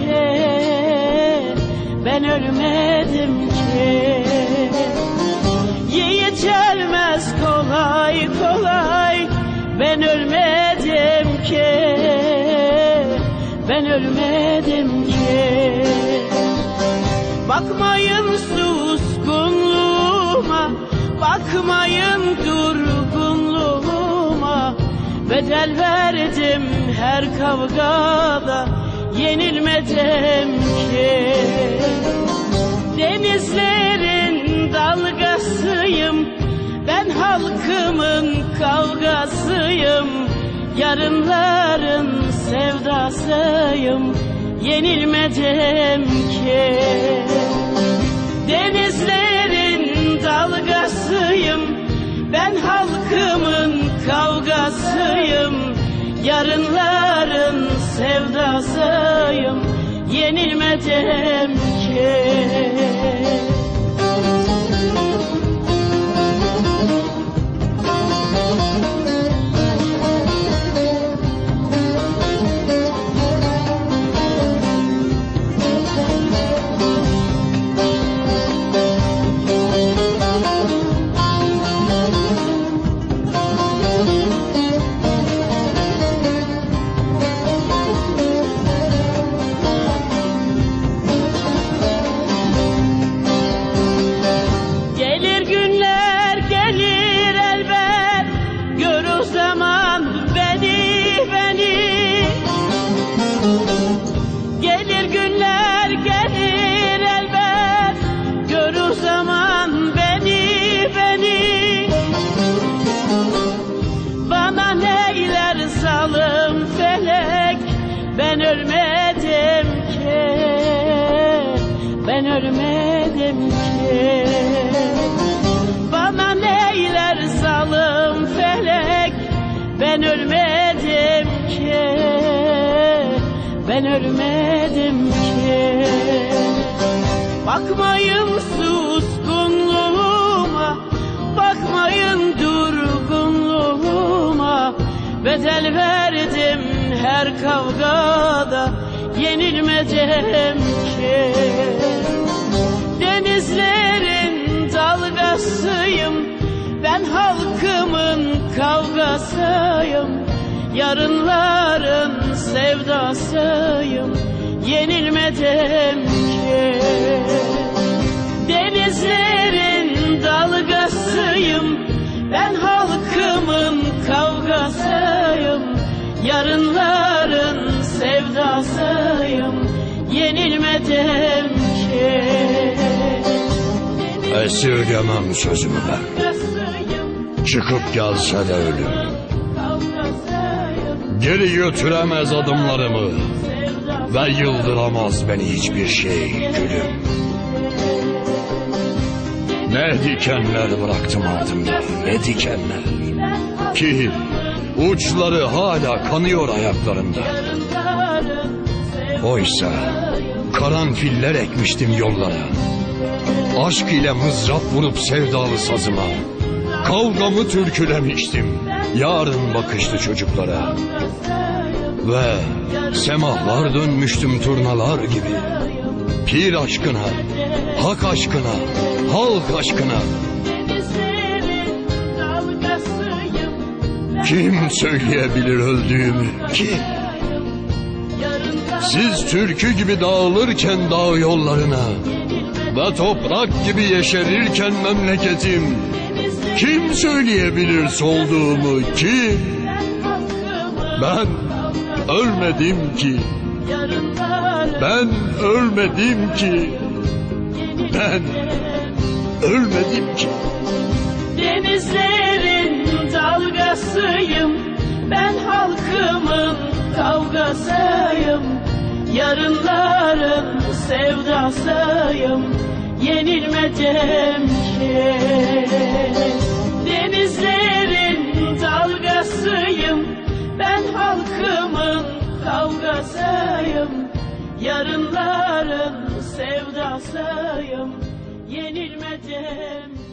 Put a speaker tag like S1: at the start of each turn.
S1: ki Ben ölmedim ki. Yeğitelmez kolay kolay. Ben ölmedim ki. Ben ölmedim ki. Bakmayın suskunluğuma Bakmayın durgunluğuma. Bedel verdim her kavgada. Yenilmedim ki. Denizlerin dalgasıyım. Ben halkımın kavgasıyım. Yarınların sevdasıyım. Yenilmedim ki. Denizlerin dalgasıyım. Ben halkımın kavgasıyım Yarınların sevdasıyım. Yenilmedim ki Ben ölmedim ki. Bana neyler zalim felek Ben ölmedim ki. Ben ölmedim ki. Bakmayın suskunluğuma Bakmayın durgunluğuma. Bedel verdim her kavgada Yenilmedim ki. Denizlerin dalgasıyım Ben halkımın kavgasıyım. Yarınların sevdasıyım Yenilmedim ki
S2: Esirgemem sözümü ben. Çıkıp gelse de ölüm. Geri götüremez adımlarımı. Ve yıldıramaz beni hiçbir şey gülüm. Ne dikenler bıraktım ardımda, ne dikenler. Ki uçları hala kanıyor ayaklarımda. Oysa karanfiller ekmiştim yollara. Aşk ile mızrap vurup sevdalı sazıma. Kavgamı türkülemiştim. Yarın bakışlı çocuklara. Ve semahlar dönmüştüm turnalar gibi. Pir aşkına, hak aşkına, halk aşkına. Kim söyleyebilir öldüğümü? Kim? Siz türkü gibi dağılırken dağ yollarına ve toprak gibi yeşerirken memleketim kim söyleyebilir solduğumu kim? Ben ölmedim ki. Ben ölmedim ki. Ben ölmedim ki.
S1: Denizlerin dalgasıyım Ben halkımın kavgasıyım. Yarınların sevdasıyım. Yenilmedim ki Denizlerin dalgasıyım. Ben halkımın kavgasıyım. Yarınların sevdasıyım. Yenilmedim